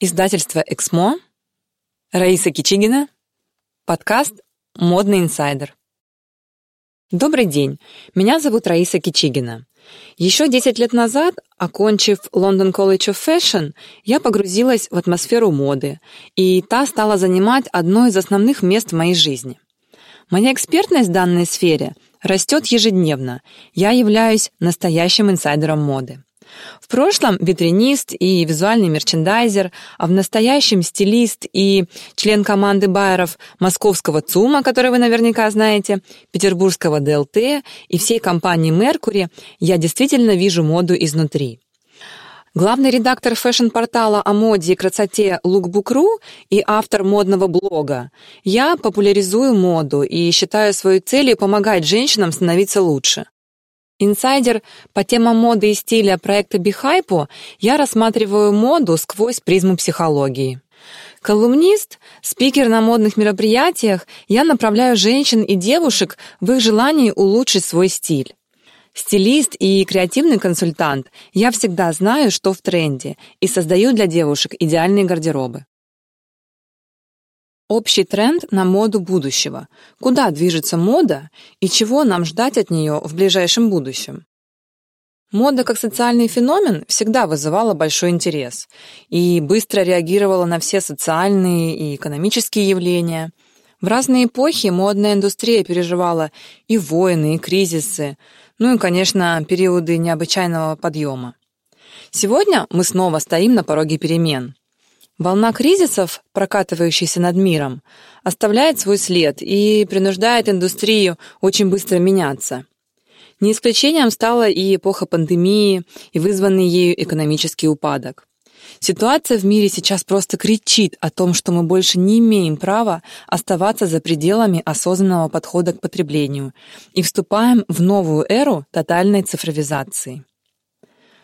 Издательство «Эксмо», Раиса Кичигина, подкаст «Модный инсайдер». Добрый день, меня зовут Раиса Кичигина. Еще 10 лет назад, окончив London College of Fashion, я погрузилась в атмосферу моды, и та стала занимать одно из основных мест в моей жизни. Моя экспертность в данной сфере растет ежедневно. Я являюсь настоящим инсайдером моды. В прошлом витринист и визуальный мерчендайзер, а в настоящем стилист и член команды байеров московского ЦУМа, который вы наверняка знаете, петербургского ДЛТ и всей компании «Меркури» я действительно вижу моду изнутри. Главный редактор фэшн-портала о моде и красоте Lookbook.ru и автор модного блога. Я популяризую моду и считаю своей целью помогать женщинам становиться лучше. Инсайдер по темам моды и стиля проекта Бихайпо я рассматриваю моду сквозь призму психологии. Колумнист, спикер на модных мероприятиях, я направляю женщин и девушек в их желании улучшить свой стиль. Стилист и креативный консультант, я всегда знаю, что в тренде, и создаю для девушек идеальные гардеробы. Общий тренд на моду будущего. Куда движется мода и чего нам ждать от нее в ближайшем будущем? Мода как социальный феномен всегда вызывала большой интерес и быстро реагировала на все социальные и экономические явления. В разные эпохи модная индустрия переживала и войны, и кризисы, ну и, конечно, периоды необычайного подъема. Сегодня мы снова стоим на пороге перемен. Волна кризисов, прокатывающаяся над миром, оставляет свой след и принуждает индустрию очень быстро меняться. Не исключением стала и эпоха пандемии, и вызванный ею экономический упадок. Ситуация в мире сейчас просто кричит о том, что мы больше не имеем права оставаться за пределами осознанного подхода к потреблению и вступаем в новую эру тотальной цифровизации.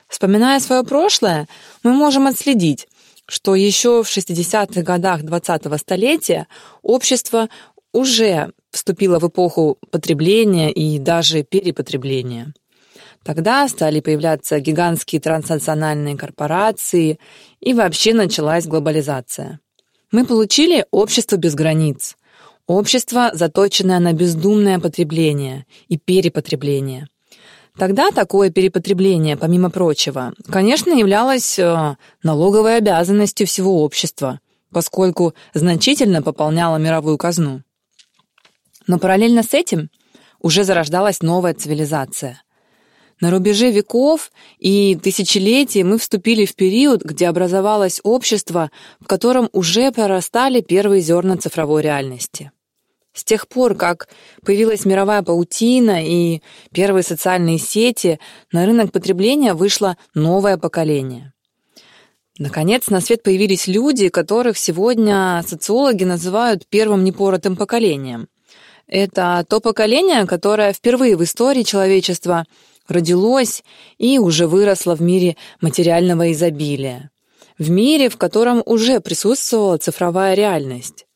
Вспоминая свое прошлое, мы можем отследить, что еще в 60-х годах 20-го столетия общество уже вступило в эпоху потребления и даже перепотребления. Тогда стали появляться гигантские транснациональные корпорации, и вообще началась глобализация. Мы получили общество без границ, общество, заточенное на бездумное потребление и перепотребление – Тогда такое перепотребление, помимо прочего, конечно, являлось э, налоговой обязанностью всего общества, поскольку значительно пополняло мировую казну. Но параллельно с этим уже зарождалась новая цивилизация. На рубеже веков и тысячелетий мы вступили в период, где образовалось общество, в котором уже прорастали первые зерна цифровой реальности. С тех пор, как появилась мировая паутина и первые социальные сети, на рынок потребления вышло новое поколение. Наконец, на свет появились люди, которых сегодня социологи называют первым непоротым поколением. Это то поколение, которое впервые в истории человечества родилось и уже выросло в мире материального изобилия. В мире, в котором уже присутствовала цифровая реальность.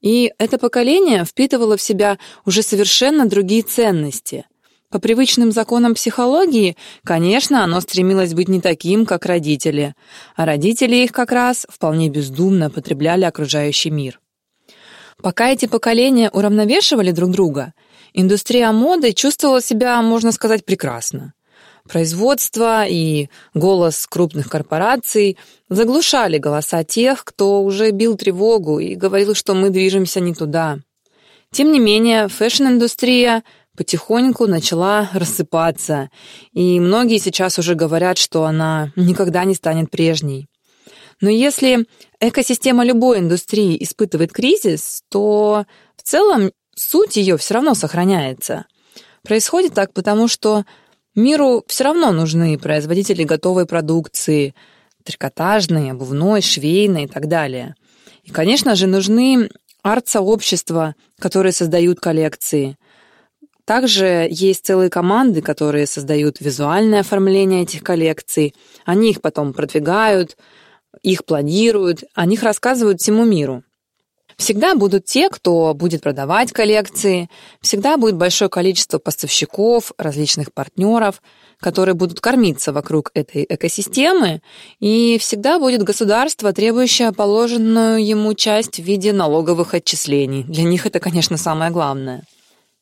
И это поколение впитывало в себя уже совершенно другие ценности. По привычным законам психологии, конечно, оно стремилось быть не таким, как родители, а родители их как раз вполне бездумно потребляли окружающий мир. Пока эти поколения уравновешивали друг друга, индустрия моды чувствовала себя, можно сказать, прекрасно. Производство и голос крупных корпораций заглушали голоса тех, кто уже бил тревогу и говорил, что мы движемся не туда. Тем не менее, fashion-индустрия потихоньку начала рассыпаться, и многие сейчас уже говорят, что она никогда не станет прежней. Но если экосистема любой индустрии испытывает кризис, то в целом суть ее все равно сохраняется. Происходит так потому, что Миру все равно нужны производители готовой продукции, трикотажной, обувной, швейной и так далее. И, конечно же, нужны арт-сообщества, которые создают коллекции. Также есть целые команды, которые создают визуальное оформление этих коллекций. Они их потом продвигают, их планируют, о них рассказывают всему миру. Всегда будут те, кто будет продавать коллекции, всегда будет большое количество поставщиков, различных партнеров, которые будут кормиться вокруг этой экосистемы, и всегда будет государство, требующее положенную ему часть в виде налоговых отчислений. Для них это, конечно, самое главное.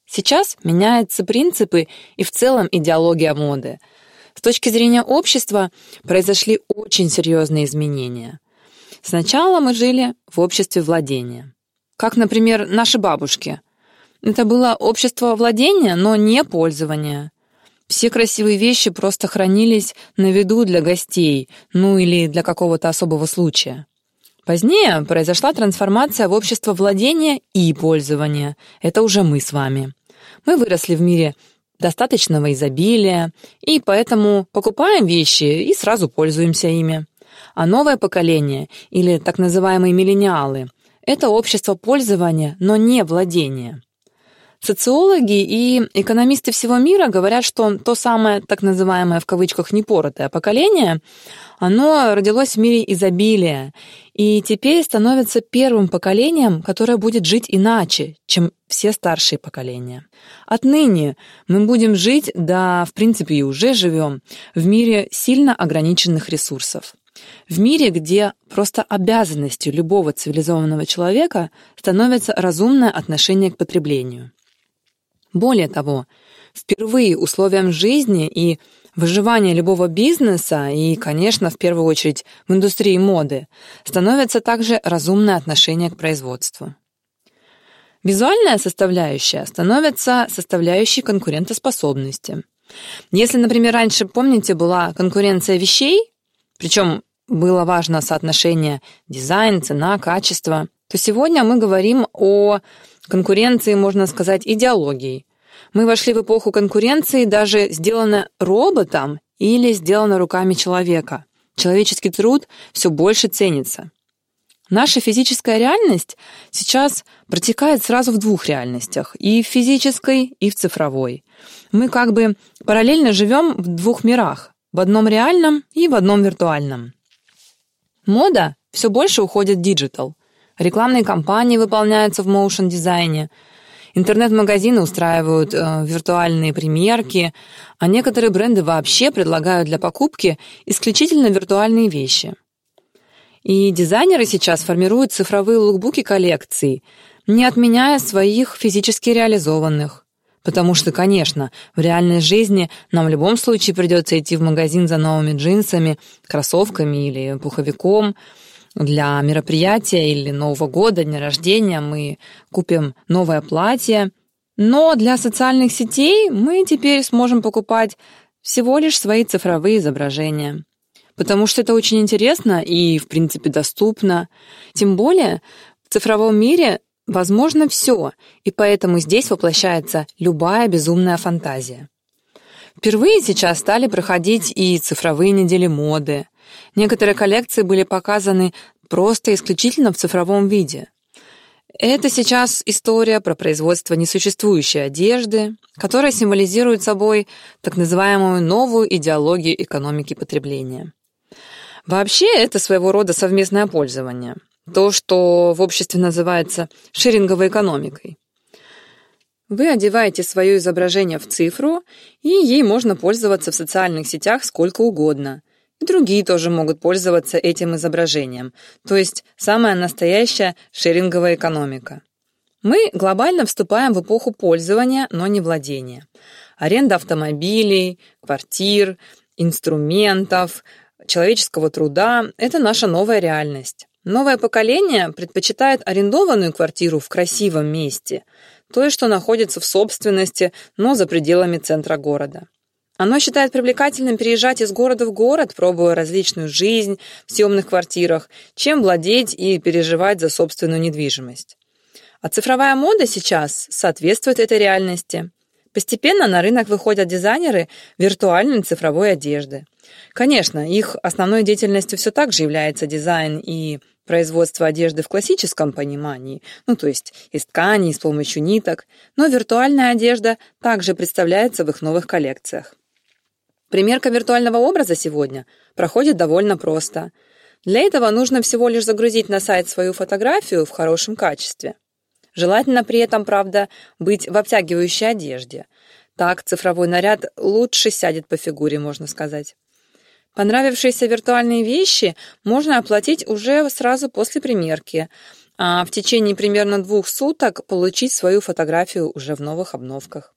Сейчас меняются принципы и в целом идеология моды. С точки зрения общества произошли очень серьезные изменения – Сначала мы жили в обществе владения. Как, например, наши бабушки. Это было общество владения, но не пользования. Все красивые вещи просто хранились на виду для гостей, ну или для какого-то особого случая. Позднее произошла трансформация в общество владения и пользования. Это уже мы с вами. Мы выросли в мире достаточного изобилия, и поэтому покупаем вещи и сразу пользуемся ими. А новое поколение, или так называемые миллениалы, это общество пользования, но не владения. Социологи и экономисты всего мира говорят, что то самое так называемое в кавычках непоротое поколение, оно родилось в мире изобилия и теперь становится первым поколением, которое будет жить иначе, чем все старшие поколения. Отныне мы будем жить, да, в принципе, и уже живем, в мире сильно ограниченных ресурсов. В мире, где просто обязанностью любого цивилизованного человека становится разумное отношение к потреблению. Более того, впервые условиям жизни и выживания любого бизнеса и, конечно, в первую очередь в индустрии моды становится также разумное отношение к производству. Визуальная составляющая становится составляющей конкурентоспособности. Если, например, раньше, помните, была конкуренция вещей, причем было важно соотношение дизайн, цена, качество, то сегодня мы говорим о конкуренции, можно сказать, идеологии. Мы вошли в эпоху конкуренции, даже сделано роботом или сделано руками человека. Человеческий труд все больше ценится. Наша физическая реальность сейчас протекает сразу в двух реальностях, и в физической, и в цифровой. Мы как бы параллельно живем в двух мирах, в одном реальном и в одном виртуальном. Мода все больше уходит в digital. Рекламные кампании выполняются в motion-дизайне. Интернет-магазины устраивают э, виртуальные примерки, а некоторые бренды вообще предлагают для покупки исключительно виртуальные вещи. И дизайнеры сейчас формируют цифровые лукбуки коллекций, не отменяя своих физически реализованных. Потому что, конечно, в реальной жизни нам в любом случае придется идти в магазин за новыми джинсами, кроссовками или пуховиком. Для мероприятия или Нового года, дня рождения мы купим новое платье. Но для социальных сетей мы теперь сможем покупать всего лишь свои цифровые изображения. Потому что это очень интересно и, в принципе, доступно. Тем более в цифровом мире Возможно все, и поэтому здесь воплощается любая безумная фантазия. Впервые сейчас стали проходить и цифровые недели моды. Некоторые коллекции были показаны просто исключительно в цифровом виде. Это сейчас история про производство несуществующей одежды, которая символизирует собой так называемую новую идеологию экономики потребления. Вообще это своего рода совместное пользование – то, что в обществе называется шеринговой экономикой. Вы одеваете свое изображение в цифру, и ей можно пользоваться в социальных сетях сколько угодно. И другие тоже могут пользоваться этим изображением, то есть самая настоящая шеринговая экономика. Мы глобально вступаем в эпоху пользования, но не владения. Аренда автомобилей, квартир, инструментов, человеческого труда – это наша новая реальность. Новое поколение предпочитает арендованную квартиру в красивом месте, то, что находится в собственности, но за пределами центра города. Оно считает привлекательным переезжать из города в город, пробуя различную жизнь в съемных квартирах, чем владеть и переживать за собственную недвижимость. А цифровая мода сейчас соответствует этой реальности. Постепенно на рынок выходят дизайнеры виртуальной цифровой одежды. Конечно, их основной деятельностью все так же является дизайн и производство одежды в классическом понимании, ну то есть из тканей, с помощью ниток, но виртуальная одежда также представляется в их новых коллекциях. Примерка виртуального образа сегодня проходит довольно просто. Для этого нужно всего лишь загрузить на сайт свою фотографию в хорошем качестве. Желательно при этом, правда, быть в обтягивающей одежде. Так цифровой наряд лучше сядет по фигуре, можно сказать. Понравившиеся виртуальные вещи можно оплатить уже сразу после примерки, а в течение примерно двух суток получить свою фотографию уже в новых обновках.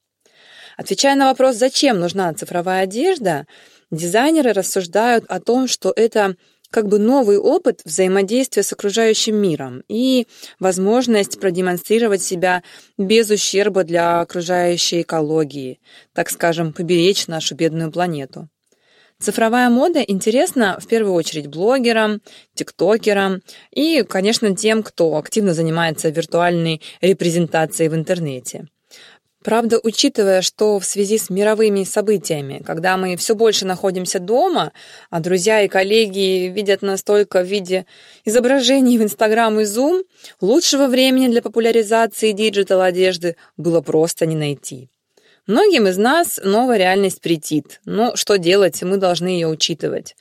Отвечая на вопрос, зачем нужна цифровая одежда, дизайнеры рассуждают о том, что это как бы новый опыт взаимодействия с окружающим миром и возможность продемонстрировать себя без ущерба для окружающей экологии, так скажем, поберечь нашу бедную планету. Цифровая мода интересна в первую очередь блогерам, тиктокерам и, конечно, тем, кто активно занимается виртуальной репрезентацией в интернете. Правда, учитывая, что в связи с мировыми событиями, когда мы все больше находимся дома, а друзья и коллеги видят нас только в виде изображений в Инстаграм и Зум, лучшего времени для популяризации диджитал-одежды было просто не найти. Многим из нас новая реальность претит, но что делать, мы должны ее учитывать.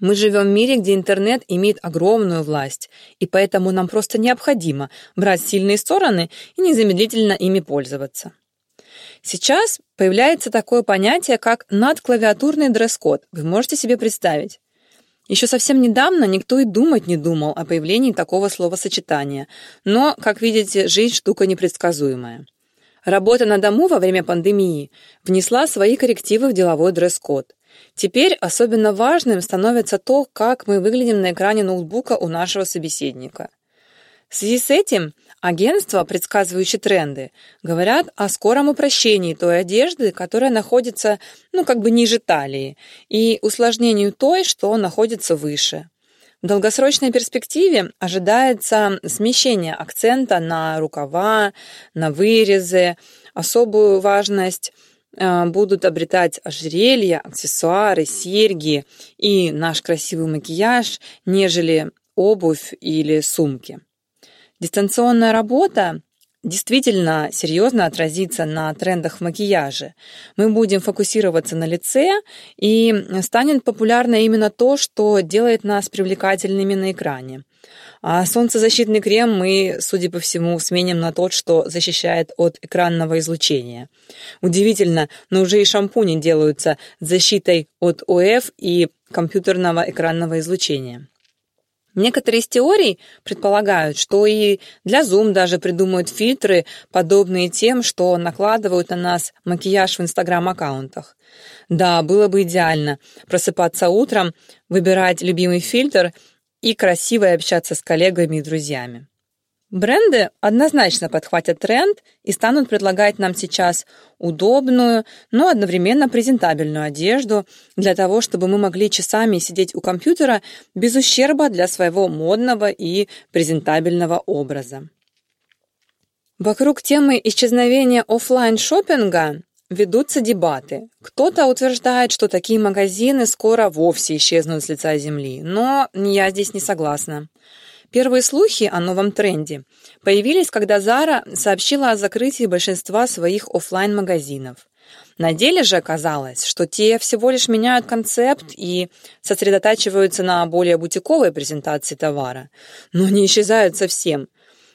Мы живем в мире, где интернет имеет огромную власть, и поэтому нам просто необходимо брать сильные стороны и незамедлительно ими пользоваться. Сейчас появляется такое понятие, как надклавиатурный дресс-код. Вы можете себе представить? Еще совсем недавно никто и думать не думал о появлении такого словосочетания. Но, как видите, жизнь штука непредсказуемая. Работа на дому во время пандемии внесла свои коррективы в деловой дресс-код. Теперь особенно важным становится то, как мы выглядим на экране ноутбука у нашего собеседника. В связи с этим агентства, предсказывающие тренды, говорят о скором упрощении той одежды, которая находится, ну, как бы ниже талии, и усложнению той, что находится выше. В долгосрочной перспективе ожидается смещение акцента на рукава, на вырезы. Особую важность э, будут обретать ожерелья, аксессуары, серьги и наш красивый макияж, нежели обувь или сумки. Дистанционная работа действительно серьезно отразится на трендах в макияже. Мы будем фокусироваться на лице, и станет популярно именно то, что делает нас привлекательными на экране. А солнцезащитный крем мы, судя по всему, сменим на тот, что защищает от экранного излучения. Удивительно, но уже и шампуни делаются защитой от ОФ и компьютерного экранного излучения. Некоторые из теорий предполагают, что и для Zoom даже придумают фильтры, подобные тем, что накладывают на нас макияж в Инстаграм-аккаунтах. Да, было бы идеально просыпаться утром, выбирать любимый фильтр и красиво общаться с коллегами и друзьями. Бренды однозначно подхватят тренд и станут предлагать нам сейчас удобную, но одновременно презентабельную одежду для того, чтобы мы могли часами сидеть у компьютера без ущерба для своего модного и презентабельного образа. Вокруг темы исчезновения офлайн шопинга ведутся дебаты. Кто-то утверждает, что такие магазины скоро вовсе исчезнут с лица земли, но я здесь не согласна. Первые слухи о новом тренде появились, когда Zara сообщила о закрытии большинства своих офлайн магазинов На деле же оказалось, что те всего лишь меняют концепт и сосредотачиваются на более бутиковой презентации товара, но не исчезают совсем.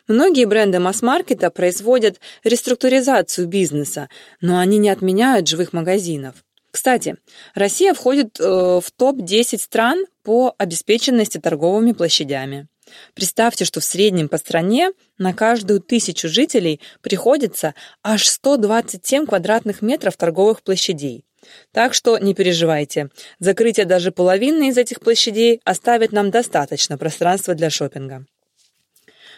Многие бренды масс-маркета производят реструктуризацию бизнеса, но они не отменяют живых магазинов. Кстати, Россия входит э, в топ-10 стран по обеспеченности торговыми площадями. Представьте, что в среднем по стране на каждую тысячу жителей приходится аж 127 квадратных метров торговых площадей. Так что не переживайте, закрытие даже половины из этих площадей оставит нам достаточно пространства для шопинга.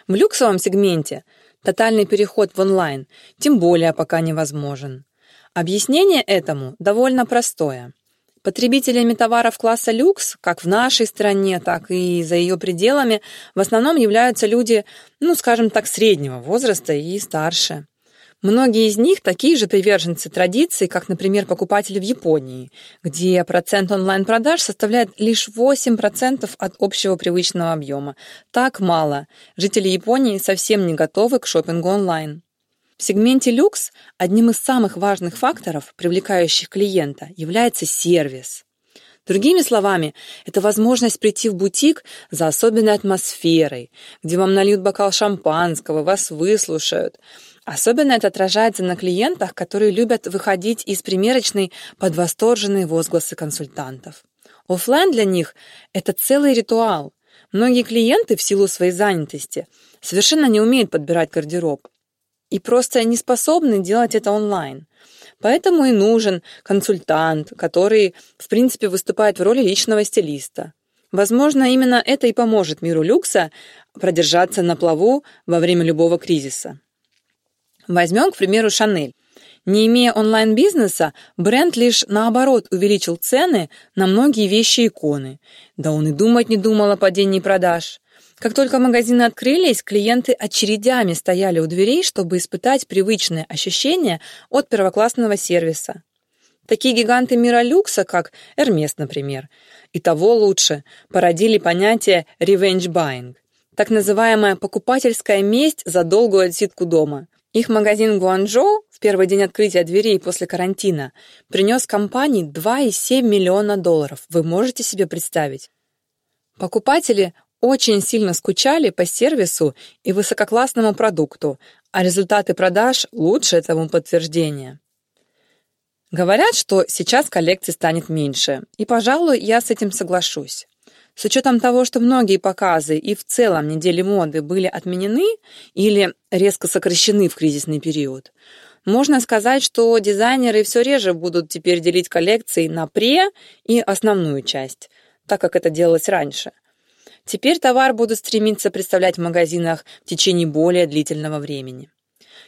В люксовом сегменте тотальный переход в онлайн тем более пока невозможен. Объяснение этому довольно простое. Потребителями товаров класса люкс, как в нашей стране, так и за ее пределами, в основном являются люди, ну, скажем так, среднего возраста и старше. Многие из них такие же приверженцы традиций, как, например, покупатели в Японии, где процент онлайн-продаж составляет лишь 8% от общего привычного объема. Так мало. Жители Японии совсем не готовы к шопингу онлайн. В сегменте люкс одним из самых важных факторов, привлекающих клиента, является сервис. Другими словами, это возможность прийти в бутик за особенной атмосферой, где вам нальют бокал шампанского, вас выслушают. Особенно это отражается на клиентах, которые любят выходить из примерочной под восторженные возгласы консультантов. Оффлайн для них – это целый ритуал. Многие клиенты в силу своей занятости совершенно не умеют подбирать гардероб и просто не способны делать это онлайн. Поэтому и нужен консультант, который, в принципе, выступает в роли личного стилиста. Возможно, именно это и поможет миру люкса продержаться на плаву во время любого кризиса. Возьмем, к примеру, Шанель. Не имея онлайн-бизнеса, бренд лишь наоборот увеличил цены на многие вещи-иконы. Да он и думать не думал о падении продаж. Как только магазины открылись, клиенты очередями стояли у дверей, чтобы испытать привычные ощущения от первоклассного сервиса. Такие гиганты мира люкса, как Hermes, например, и того лучше, породили понятие revenge buying, так называемая покупательская месть за долгую отсидку дома. Их магазин Гуанчжоу в первый день открытия дверей после карантина принес компании 2,7 миллиона долларов. Вы можете себе представить? Покупатели очень сильно скучали по сервису и высококлассному продукту, а результаты продаж лучше этому подтверждение. Говорят, что сейчас коллекций станет меньше, и, пожалуй, я с этим соглашусь. С учетом того, что многие показы и в целом недели моды были отменены или резко сокращены в кризисный период, можно сказать, что дизайнеры все реже будут теперь делить коллекции на пре и основную часть, так как это делалось раньше – Теперь товар будут стремиться представлять в магазинах в течение более длительного времени.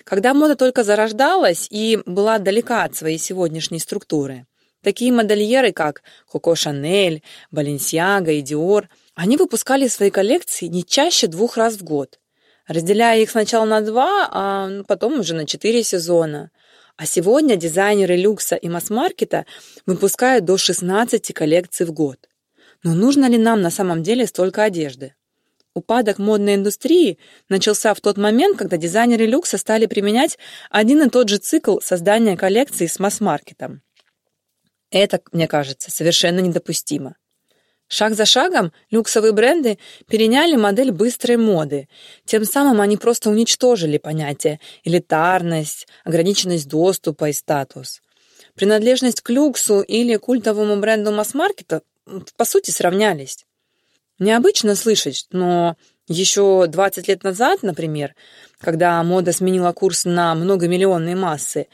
Когда мода только зарождалась и была далека от своей сегодняшней структуры, такие модельеры, как Коко Шанель, Баленсиага и Диор, они выпускали свои коллекции не чаще двух раз в год, разделяя их сначала на два, а потом уже на четыре сезона. А сегодня дизайнеры люкса и масс-маркета выпускают до 16 коллекций в год. Но нужно ли нам на самом деле столько одежды? Упадок модной индустрии начался в тот момент, когда дизайнеры люкса стали применять один и тот же цикл создания коллекции с масс-маркетом. Это, мне кажется, совершенно недопустимо. Шаг за шагом люксовые бренды переняли модель быстрой моды. Тем самым они просто уничтожили понятия элитарность, ограниченность доступа и статус. Принадлежность к люксу или культовому бренду масс-маркета по сути, сравнялись. Необычно слышать, но еще 20 лет назад, например, когда мода сменила курс на многомиллионные массы,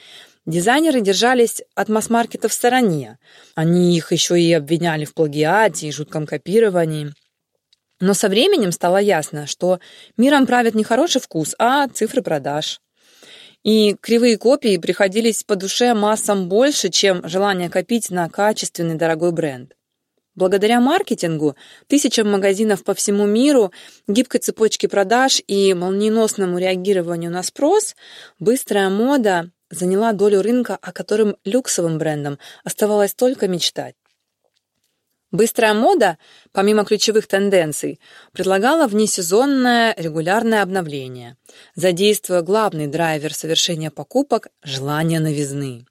дизайнеры держались от масс-маркета в стороне. Они их еще и обвиняли в плагиате и жутком копировании. Но со временем стало ясно, что миром правит не хороший вкус, а цифры продаж. И кривые копии приходились по душе массам больше, чем желание копить на качественный дорогой бренд. Благодаря маркетингу, тысячам магазинов по всему миру, гибкой цепочке продаж и молниеносному реагированию на спрос, быстрая мода заняла долю рынка, о котором люксовым брендам оставалось только мечтать. Быстрая мода, помимо ключевых тенденций, предлагала внесезонное регулярное обновление, задействуя главный драйвер совершения покупок – желание новизны.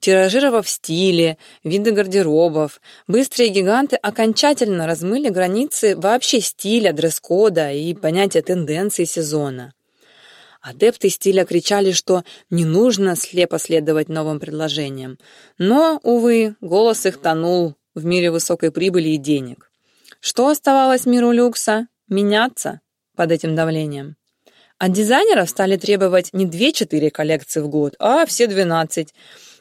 Тиражировав стили, виды гардеробов, быстрые гиганты окончательно размыли границы вообще стиля, дресс-кода и понятия тенденции сезона. Адепты стиля кричали, что не нужно слепо следовать новым предложениям. Но, увы, голос их тонул в мире высокой прибыли и денег. Что оставалось миру люкса? Меняться под этим давлением. От дизайнеров стали требовать не 2-4 коллекции в год, а все 12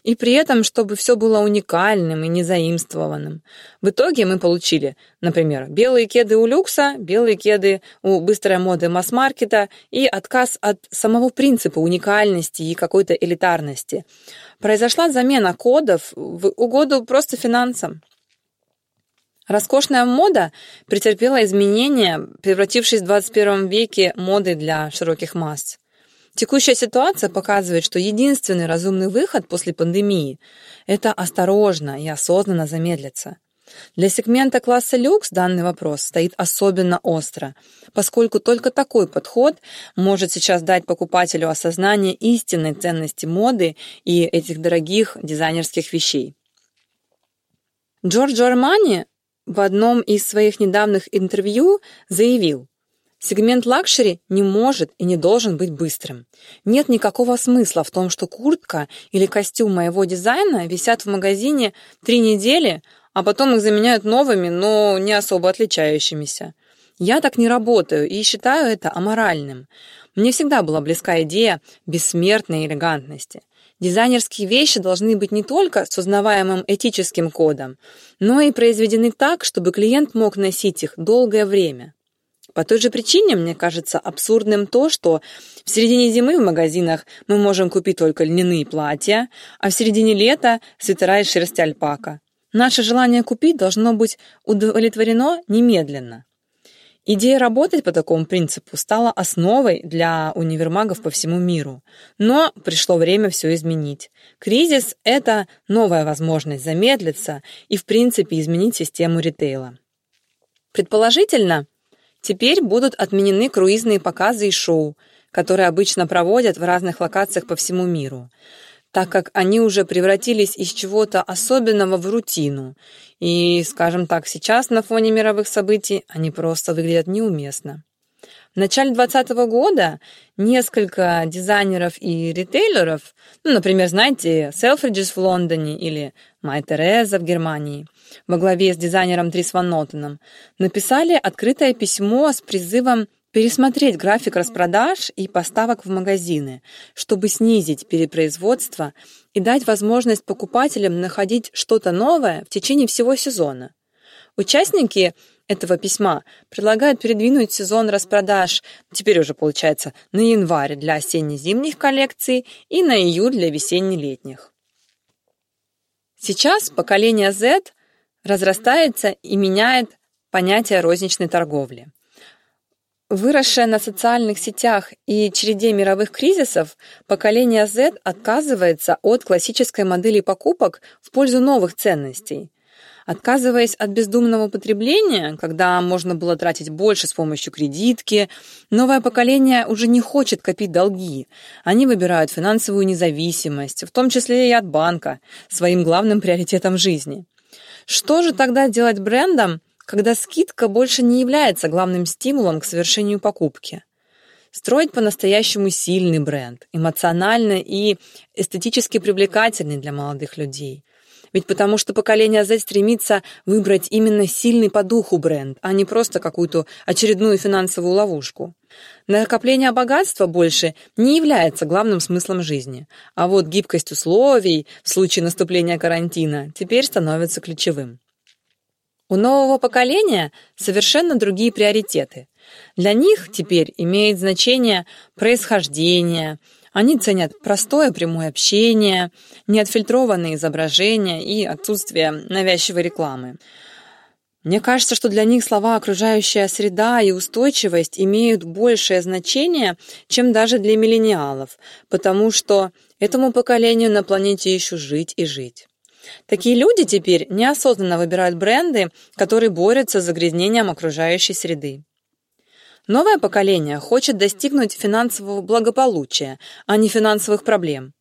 и при этом, чтобы все было уникальным и незаимствованным. В итоге мы получили, например, белые кеды у люкса, белые кеды у быстрой моды масс-маркета и отказ от самого принципа уникальности и какой-то элитарности. Произошла замена кодов в угоду просто финансам. Роскошная мода претерпела изменения, превратившись в 21 веке модой для широких масс. Текущая ситуация показывает, что единственный разумный выход после пандемии – это осторожно и осознанно замедлиться. Для сегмента класса люкс данный вопрос стоит особенно остро, поскольку только такой подход может сейчас дать покупателю осознание истинной ценности моды и этих дорогих дизайнерских вещей. Джорджо Армани в одном из своих недавних интервью заявил, Сегмент luxury не может и не должен быть быстрым. Нет никакого смысла в том, что куртка или костюм моего дизайна висят в магазине три недели, а потом их заменяют новыми, но не особо отличающимися. Я так не работаю и считаю это аморальным. Мне всегда была близка идея бессмертной элегантности. Дизайнерские вещи должны быть не только с узнаваемым этическим кодом, но и произведены так, чтобы клиент мог носить их долгое время. По той же причине мне кажется абсурдным то, что в середине зимы в магазинах мы можем купить только льняные платья, а в середине лета свитера из шерсти альпака. Наше желание купить должно быть удовлетворено немедленно. Идея работать по такому принципу стала основой для универмагов по всему миру. Но пришло время все изменить. Кризис – это новая возможность замедлиться и, в принципе, изменить систему ритейла. Предположительно, теперь будут отменены круизные показы и шоу, которые обычно проводят в разных локациях по всему миру так как они уже превратились из чего-то особенного в рутину. И, скажем так, сейчас на фоне мировых событий они просто выглядят неуместно. В начале 2020 года несколько дизайнеров и ритейлеров, ну, например, знаете, Selfridges в Лондоне или Май Тереза в Германии, во главе с дизайнером Трис Ван Нотеном, написали открытое письмо с призывом пересмотреть график распродаж и поставок в магазины, чтобы снизить перепроизводство и дать возможность покупателям находить что-то новое в течение всего сезона. Участники этого письма предлагают передвинуть сезон распродаж, теперь уже получается, на январь для осенне-зимних коллекций и на июль для весенне-летних. Сейчас поколение Z разрастается и меняет понятие розничной торговли. Выросшее на социальных сетях и череде мировых кризисов, поколение Z отказывается от классической модели покупок в пользу новых ценностей. Отказываясь от бездумного потребления, когда можно было тратить больше с помощью кредитки, новое поколение уже не хочет копить долги. Они выбирают финансовую независимость, в том числе и от банка, своим главным приоритетом жизни. Что же тогда делать брендам, когда скидка больше не является главным стимулом к совершению покупки. Строить по-настоящему сильный бренд, эмоционально и эстетически привлекательный для молодых людей. Ведь потому что поколение Z стремится выбрать именно сильный по духу бренд, а не просто какую-то очередную финансовую ловушку. Накопление богатства больше не является главным смыслом жизни, а вот гибкость условий в случае наступления карантина теперь становится ключевым. У нового поколения совершенно другие приоритеты. Для них теперь имеет значение происхождение, они ценят простое прямое общение, неотфильтрованные изображения и отсутствие навязчивой рекламы. Мне кажется, что для них слова «окружающая среда» и «устойчивость» имеют большее значение, чем даже для миллениалов, потому что этому поколению на планете еще жить и жить. Такие люди теперь неосознанно выбирают бренды, которые борются с загрязнением окружающей среды. Новое поколение хочет достигнуть финансового благополучия, а не финансовых проблем.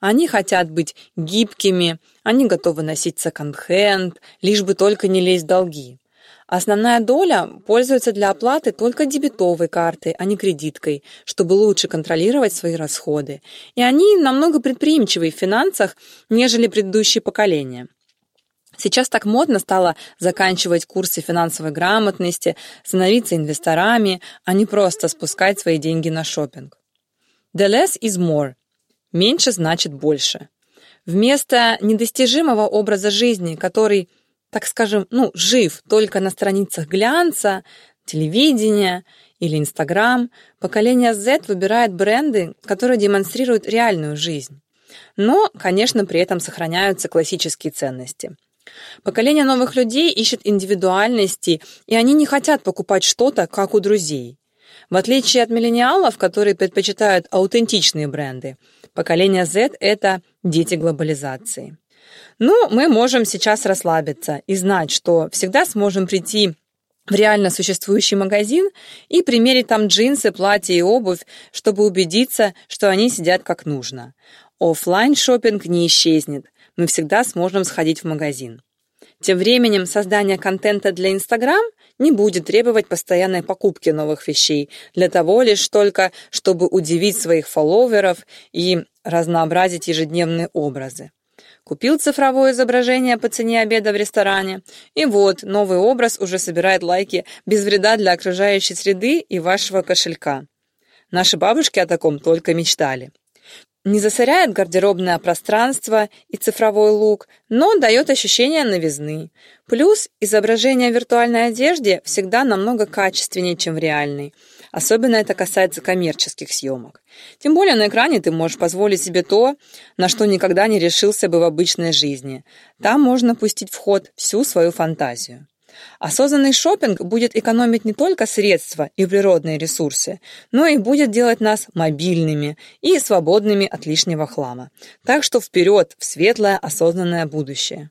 Они хотят быть гибкими, они готовы носить секонд-хенд, лишь бы только не лезть в долги. Основная доля пользуется для оплаты только дебетовой картой, а не кредиткой, чтобы лучше контролировать свои расходы. И они намного предприимчивые в финансах, нежели предыдущие поколения. Сейчас так модно стало заканчивать курсы финансовой грамотности, становиться инвесторами, а не просто спускать свои деньги на шопинг. The less is more. Меньше значит больше. Вместо недостижимого образа жизни, который – так скажем, ну, жив только на страницах глянца, телевидения или Инстаграм, поколение Z выбирает бренды, которые демонстрируют реальную жизнь. Но, конечно, при этом сохраняются классические ценности. Поколение новых людей ищет индивидуальности, и они не хотят покупать что-то, как у друзей. В отличие от миллениалов, которые предпочитают аутентичные бренды, поколение Z – это дети глобализации. Ну, мы можем сейчас расслабиться и знать, что всегда сможем прийти в реально существующий магазин и примерить там джинсы, платья и обувь, чтобы убедиться, что они сидят как нужно. Оффлайн шопинг не исчезнет. Мы всегда сможем сходить в магазин. Тем временем создание контента для Instagram не будет требовать постоянной покупки новых вещей для того лишь только, чтобы удивить своих фолловеров и разнообразить ежедневные образы. Купил цифровое изображение по цене обеда в ресторане, и вот новый образ уже собирает лайки без вреда для окружающей среды и вашего кошелька. Наши бабушки о таком только мечтали. Не засоряет гардеробное пространство и цифровой лук, но дает ощущение новизны. Плюс изображение виртуальной одежде всегда намного качественнее, чем в реальной. Особенно это касается коммерческих съемок. Тем более на экране ты можешь позволить себе то, на что никогда не решился бы в обычной жизни. Там можно пустить в ход всю свою фантазию. Осознанный шопинг будет экономить не только средства и природные ресурсы, но и будет делать нас мобильными и свободными от лишнего хлама. Так что вперед в светлое осознанное будущее.